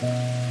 Thank you.